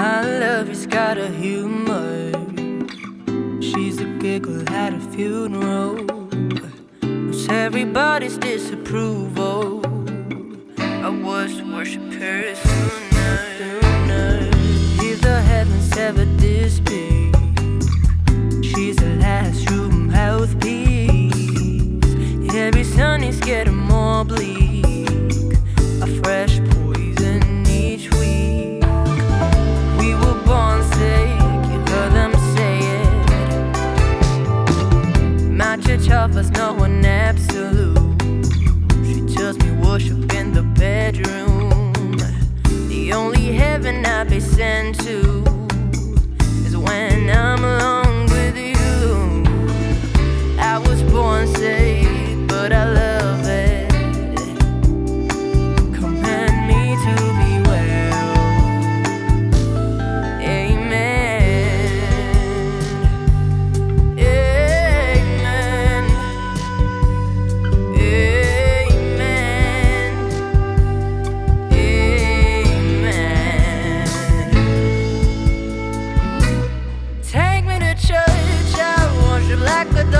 My love has got a humor. She's a giggle at a funeral. It's everybody's disapproval. I was to worship her sooner. If the heavens ever disappear, she's the last room healthpiece. Every sun is getting more bleak. A fresh. bedroom. The only heaven I'd be sent to. like a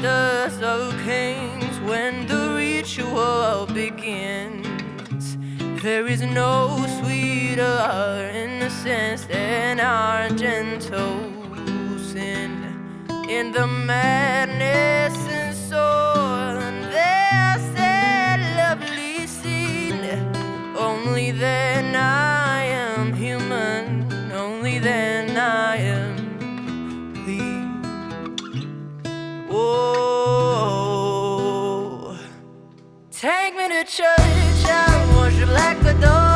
sisters of kings when the ritual begins. There is no sweeter innocence than our gentle sin in the madness. Take me to church, I worship like a dog.